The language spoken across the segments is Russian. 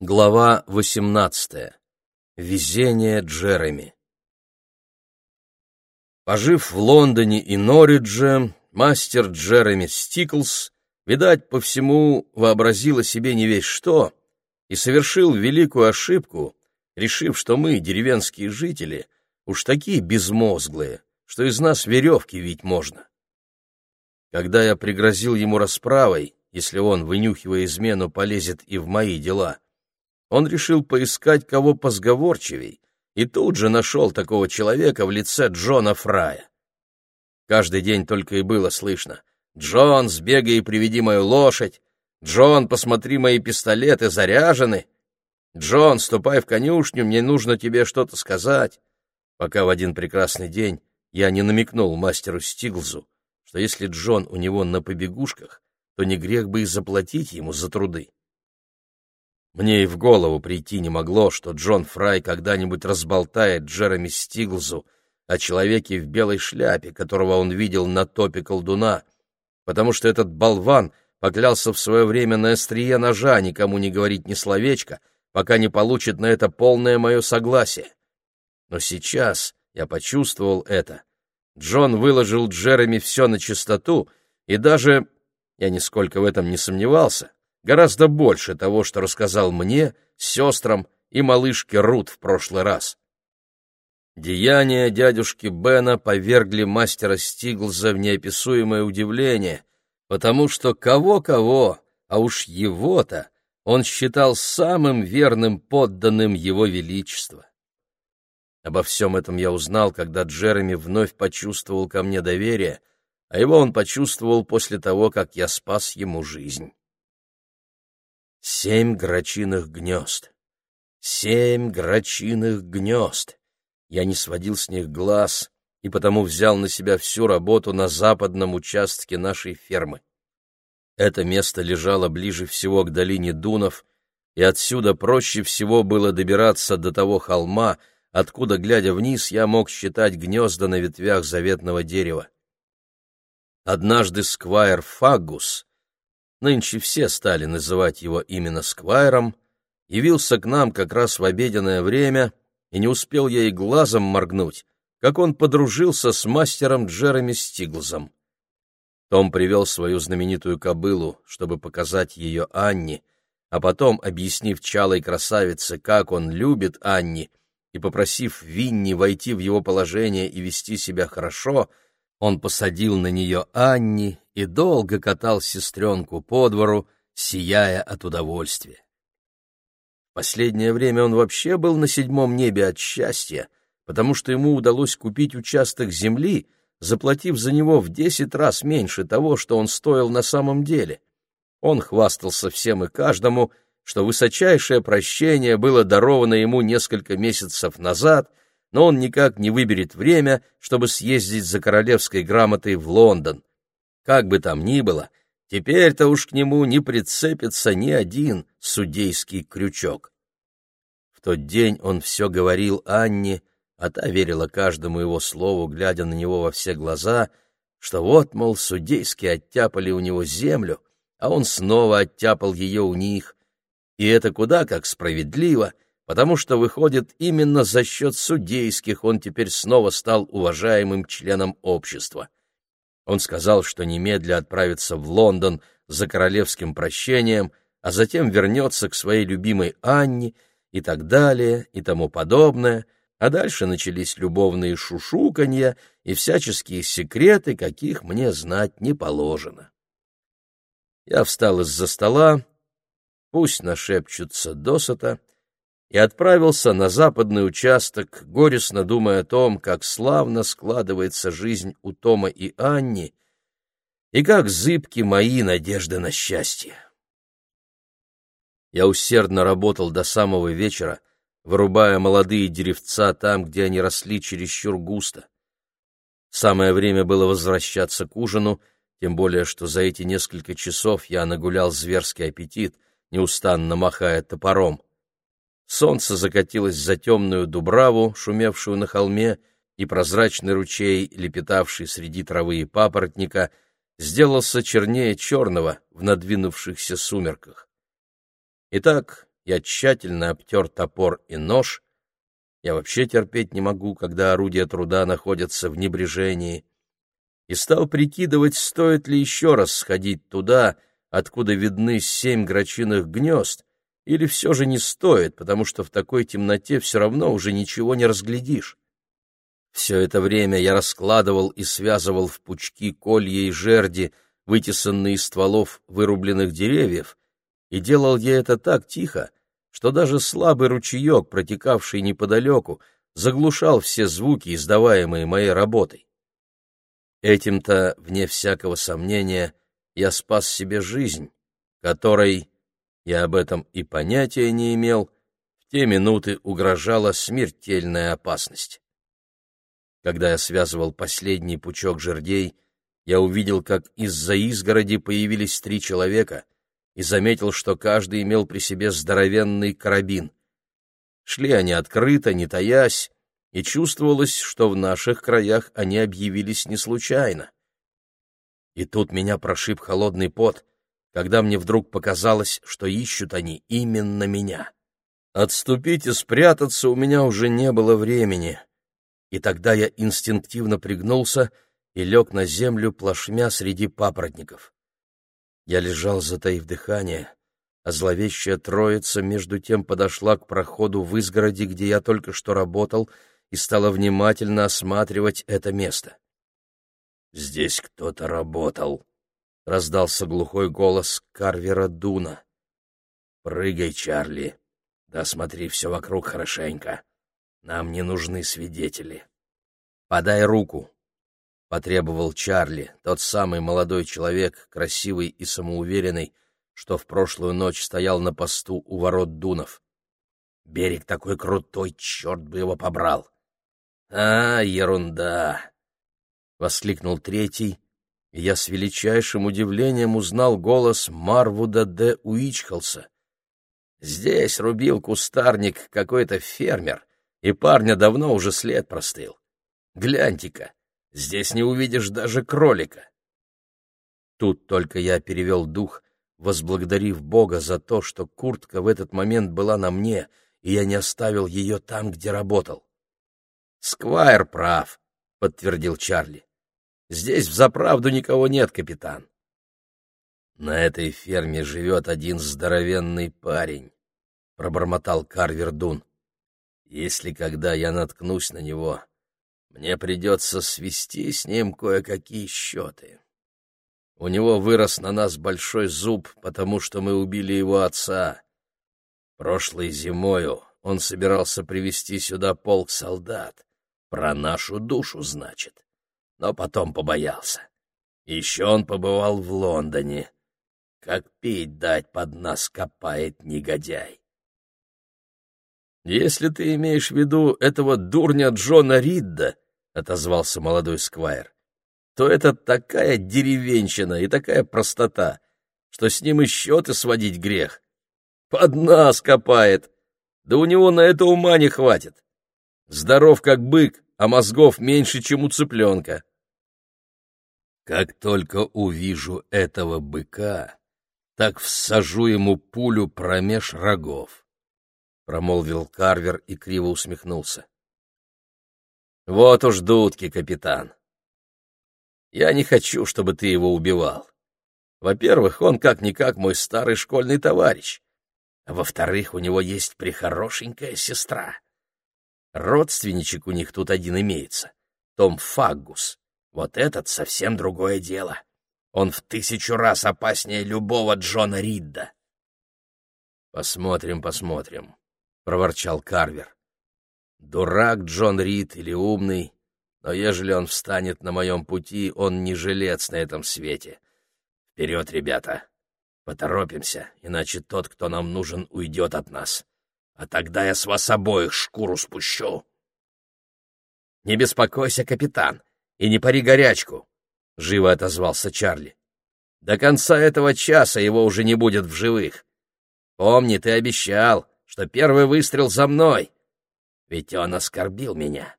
Глава 18. Везение Джереми. Пожив в Лондоне и Норридже, мастер Джереми Стиклс, видать, по всему вообразил о себе не весь что и совершил великую ошибку, решив, что мы, деревенские жители, уж такие безмозглые, что из нас веревки вить можно. Когда я пригрозил ему расправой, если он, вынюхивая измену, полезет и в мои дела, он решил поискать кого позговорчивей и тут же нашел такого человека в лице Джона Фрая. Каждый день только и было слышно «Джон, сбегай и приведи мою лошадь», «Джон, посмотри, мои пистолеты заряжены», «Джон, ступай в конюшню, мне нужно тебе что-то сказать», пока в один прекрасный день я не намекнул мастеру Стиглзу, что если Джон у него на побегушках, то не грех бы и заплатить ему за труды. Мне и в голову прийти не могло, что Джон Фрай когда-нибудь разболтает Джереми Стиглзу о человеке в белой шляпе, которого он видел на топе колдуна, потому что этот болван поклялся в свое время на острие ножа никому не говорить ни словечка, пока не получит на это полное мое согласие. Но сейчас я почувствовал это. Джон выложил Джереми все на чистоту, и даже, я нисколько в этом не сомневался, гораздо больше того, что рассказал мне, сестрам и малышке Рут в прошлый раз. Деяния дядюшки Бена повергли мастера Стиглза в неописуемое удивление, потому что кого-кого, а уж его-то, он считал самым верным подданным его величества. Обо всем этом я узнал, когда Джереми вновь почувствовал ко мне доверие, а его он почувствовал после того, как я спас ему жизнь. Семь грачиных гнезд. Семь грачиных гнезд. Я не сводил с них глаз и потому взял на себя всю работу на западном участке нашей фермы. Это место лежало ближе всего к долине Дунов, и отсюда проще всего было добираться до того холма, откуда, глядя вниз, я мог считать гнезда на ветвях заветного дерева. Однажды сквайр Фагус нынче все стали называть его именно Сквайром, явился к нам как раз в обеденное время, и не успел я и глазом моргнуть, как он подружился с мастером Джереми Стиглзом. Том привел свою знаменитую кобылу, чтобы показать ее Анне, а потом, объяснив чалой красавице, как он любит Анни, и попросив Винни войти в его положение и вести себя хорошо, он посадил на нее Анни и долго катал сестренку по двору, сияя от удовольствия. Последнее время он вообще был на седьмом небе от счастья, потому что ему удалось купить участок земли, заплатив за него в десять раз меньше того, что он стоил на самом деле. Он хвастался всем и каждому, что высочайшее прощение было даровано ему несколько месяцев назад, но он никак не выберет время, чтобы съездить за королевской грамотой в Лондон. Как бы там ни было, теперь-то уж к нему не прицепится ни один судейский крючок. В тот день он все говорил Анне, а та верила каждому его слову, глядя на него во все глаза, что вот, мол, судейские оттяпали у него землю, а он снова оттяпал ее у них. И это куда как справедливо, потому что, выходит, именно за счет судейских он теперь снова стал уважаемым членом общества. Он сказал, что немедля отправится в Лондон за королевским прощением, а затем вернется к своей любимой Анне и так далее и тому подобное, а дальше начались любовные шушуканья и всяческие секреты, каких мне знать не положено. Я встал из-за стола, пусть нашепчутся досыта, и отправился на западный участок, горестно думая о том, как славно складывается жизнь у Тома и Анни, и как зыбки мои надежды на счастье. Я усердно работал до самого вечера, вырубая молодые деревца там, где они росли чересчур густо. Самое время было возвращаться к ужину, тем более, что за эти несколько часов я нагулял зверский аппетит, неустанно махая топором. Солнце закатилось за темную дубраву, шумевшую на холме, и прозрачный ручей, лепетавший среди травы и папоротника, сделался чернее черного в надвинувшихся сумерках. Итак, я тщательно обтер топор и нож. Я вообще терпеть не могу, когда орудия труда находятся в небрежении. И стал прикидывать, стоит ли еще раз сходить туда, откуда видны семь грачиных гнезд, или все же не стоит, потому что в такой темноте все равно уже ничего не разглядишь. Все это время я раскладывал и связывал в пучки колья и жерди, вытесанные из стволов вырубленных деревьев, и делал я это так тихо, что даже слабый ручеек, протекавший неподалеку, заглушал все звуки, издаваемые моей работой. Этим-то, вне всякого сомнения, я спас себе жизнь, которой, я об этом и понятия не имел, в те минуты угрожала смертельная опасность. Когда я связывал последний пучок жердей, я увидел, как из-за изгороди появились три человека и заметил, что каждый имел при себе здоровенный карабин. Шли они открыто, не таясь, и чувствовалось, что в наших краях они объявились не случайно. И тут меня прошиб холодный пот, когда мне вдруг показалось, что ищут они именно меня. Отступить и спрятаться у меня уже не было времени — и тогда я инстинктивно пригнулся и лег на землю плашмя среди папоротников. Я лежал, затаив дыхание, а зловещая троица между тем подошла к проходу в изгороди, где я только что работал, и стала внимательно осматривать это место. «Здесь кто-то работал», — раздался глухой голос Карвера Дуна. «Прыгай, Чарли, да смотри все вокруг хорошенько». Нам не нужны свидетели. Подай руку, — потребовал Чарли, тот самый молодой человек, красивый и самоуверенный, что в прошлую ночь стоял на посту у ворот Дунов. Берег такой крутой, черт бы его побрал. — А, ерунда! — воскликнул третий, я с величайшим удивлением узнал голос Марвуда де Уичхолса. Здесь рубил кустарник какой-то фермер, и парня давно уже след простыл. Гляньте-ка, здесь не увидишь даже кролика. Тут только я перевел дух, возблагодарив Бога за то, что куртка в этот момент была на мне, и я не оставил ее там, где работал. «Сквайр прав», — подтвердил Чарли. «Здесь взаправду никого нет, капитан». «На этой ферме живет один здоровенный парень», — пробормотал Карвер Дун. Если когда я наткнусь на него, мне придется свести с ним кое-какие счеты. У него вырос на нас большой зуб, потому что мы убили его отца. Прошлой зимою он собирался привести сюда полк солдат. Про нашу душу, значит. Но потом побоялся. Еще он побывал в Лондоне. Как пить дать под нас копает негодяй. «Если ты имеешь в виду этого дурня Джона Ридда», — отозвался молодой сквайр, «то это такая деревенщина и такая простота, что с ним и счеты сводить грех. Под нас копает, да у него на это ума не хватит. Здоров как бык, а мозгов меньше, чем у цыпленка». «Как только увижу этого быка, так всажу ему пулю промеж рогов», — промолвил Карвер и криво усмехнулся. «Вот уж дудки, капитан. Я не хочу, чтобы ты его убивал. Во-первых, он как-никак мой старый школьный товарищ. А во-вторых, у него есть прихорошенькая сестра. Родственничек у них тут один имеется, Том Фаггус. Вот этот совсем другое дело. Он в тысячу раз опаснее любого Джона Ридда. Посмотрим, посмотрим проворчал Карвер. Дурак Джон Рид или умный, но ежели он встанет на моем пути, он не жилец на этом свете. Вперед, ребята! Поторопимся, иначе тот, кто нам нужен, уйдет от нас. А тогда я с вас обоих шкуру спущу. — Не беспокойся, капитан, и не пари горячку, — живо отозвался Чарли. — До конца этого часа его уже не будет в живых. Помни, ты обещал, что первый выстрел за мной, ведь он оскорбил меня.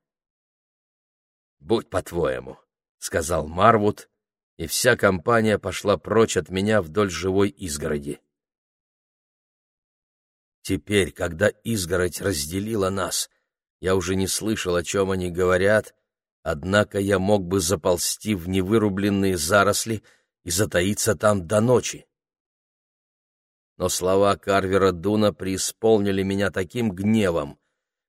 «Будь по-твоему», — сказал Марвуд, и вся компания пошла прочь от меня вдоль живой изгороди. Теперь, когда изгородь разделила нас, я уже не слышал, о чем они говорят, однако я мог бы заползти в невырубленные заросли и затаиться там до ночи. Но слова Карвера Дуна преисполнили меня таким гневом.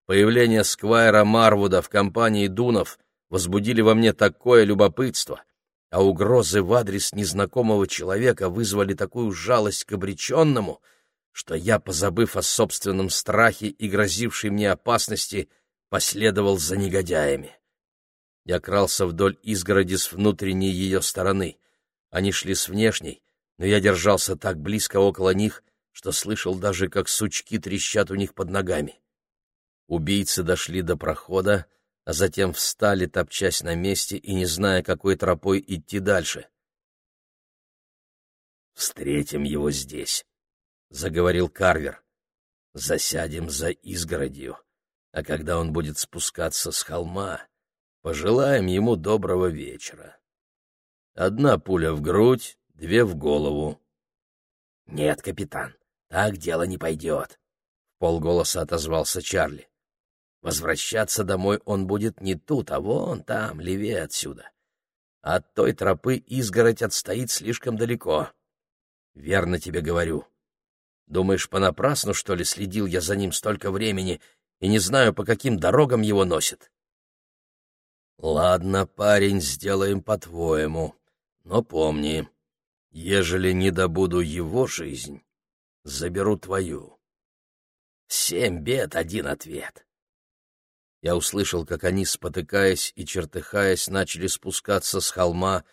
Появление Сквайра Марвуда в компании Дунов возбудили во мне такое любопытство, а угрозы в адрес незнакомого человека вызвали такую жалость к обреченному, что я, позабыв о собственном страхе и грозившей мне опасности, последовал за негодяями. Я крался вдоль изгороди с внутренней ее стороны. Они шли с внешней, но я держался так близко около них, что слышал даже, как сучки трещат у них под ногами. Убийцы дошли до прохода, а затем встали, топчась на месте и не зная, какой тропой идти дальше. «Встретим его здесь», — заговорил Карвер. «Засядем за изгородью, а когда он будет спускаться с холма, пожелаем ему доброго вечера. Одна пуля в грудь, две в голову». «Нет, капитан, так дело не пойдет», — полголоса отозвался Чарли. Возвращаться домой он будет не тут, а вон там, левее отсюда. От той тропы изгородь отстоит слишком далеко. Верно тебе говорю. Думаешь, понапрасну, что ли, следил я за ним столько времени и не знаю, по каким дорогам его носит? Ладно, парень, сделаем по-твоему. Но помни, ежели не добуду его жизнь, заберу твою. Семь бед, один ответ. Я услышал, как они, спотыкаясь и чертыхаясь, начали спускаться с холма,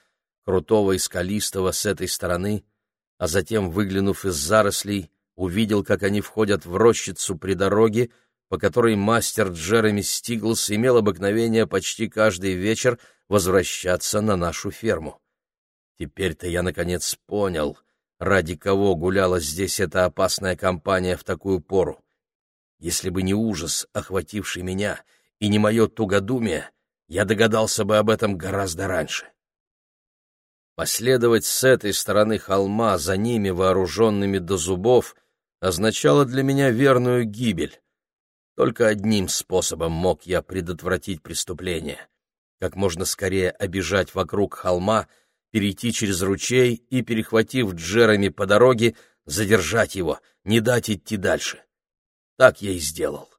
крутого и скалистого с этой стороны, а затем, выглянув из зарослей, увидел, как они входят в рощицу при дороге, по которой мастер Джереми Стиглс имел обыкновение почти каждый вечер возвращаться на нашу ферму. Теперь-то я, наконец, понял, ради кого гуляла здесь эта опасная компания в такую пору. Если бы не ужас, охвативший меня, и не мое тугодумие, я догадался бы об этом гораздо раньше. Последовать с этой стороны холма за ними, вооруженными до зубов, означало для меня верную гибель. Только одним способом мог я предотвратить преступление — как можно скорее обижать вокруг холма, перейти через ручей и, перехватив Джереми по дороге, задержать его, не дать идти дальше. Так я и сделал.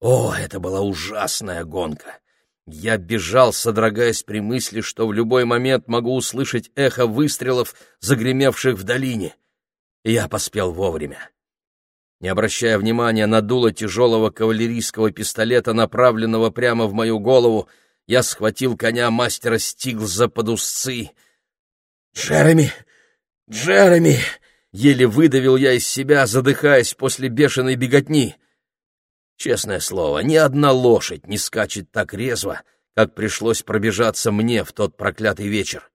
О, это была ужасная гонка! Я бежал, содрогаясь при мысли, что в любой момент могу услышать эхо выстрелов, загремевших в долине. Я поспел вовремя. Не обращая внимания на дуло тяжелого кавалерийского пистолета, направленного прямо в мою голову, я схватил коня мастера Стиглза под узцы. «Джереми! Джереми!» — еле выдавил я из себя, задыхаясь после бешеной беготни. Честное слово, ни одна лошадь не скачет так резво, как пришлось пробежаться мне в тот проклятый вечер.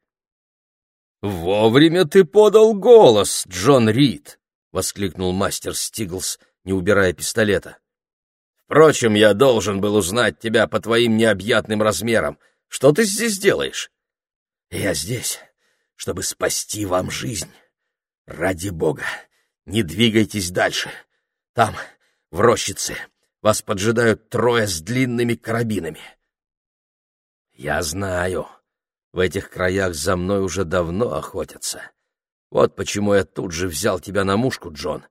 «Вовремя ты подал голос, Джон Рид!» — воскликнул мастер Стиглс, не убирая пистолета. «Впрочем, я должен был узнать тебя по твоим необъятным размерам. Что ты здесь делаешь?» «Я здесь, чтобы спасти вам жизнь. Ради бога, не двигайтесь дальше. Там, в рощице, вас поджидают трое с длинными карабинами. Я знаю, в этих краях за мной уже давно охотятся. Вот почему я тут же взял тебя на мушку, Джон.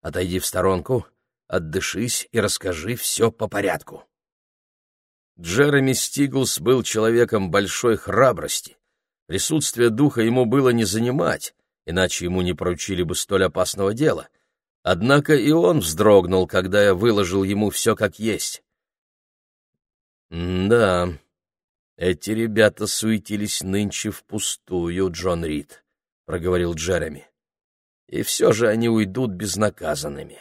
Отойди в сторонку, отдышись и расскажи все по порядку. Джереми Стиглс был человеком большой храбрости. Присутствие духа ему было не занимать, иначе ему не поручили бы столь опасного дела. Однако и он вздрогнул, когда я выложил ему все как есть. «Да, эти ребята суетились нынче впустую, Джон Рид», — проговорил Джереми. «И все же они уйдут безнаказанными.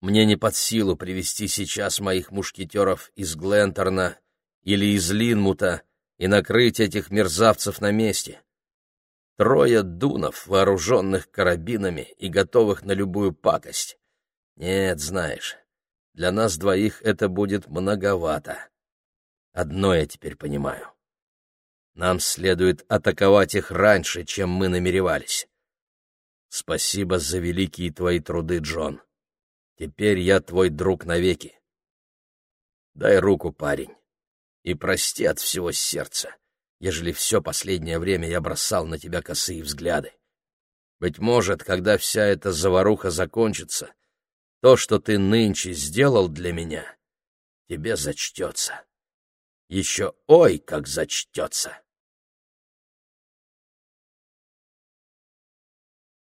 Мне не под силу привести сейчас моих мушкетеров из Гленторна или из Линмута и накрыть этих мерзавцев на месте. Трое дунов, вооруженных карабинами и готовых на любую пакость. Нет, знаешь, для нас двоих это будет многовато. Одно я теперь понимаю. Нам следует атаковать их раньше, чем мы намеревались. Спасибо за великие твои труды, Джон. Теперь я твой друг навеки. Дай руку, парень, и прости от всего сердца, ежели все последнее время я бросал на тебя косые взгляды. Быть может, когда вся эта заваруха закончится, то, что ты нынче сделал для меня, тебе зачтется. Еще ой, как зачтется!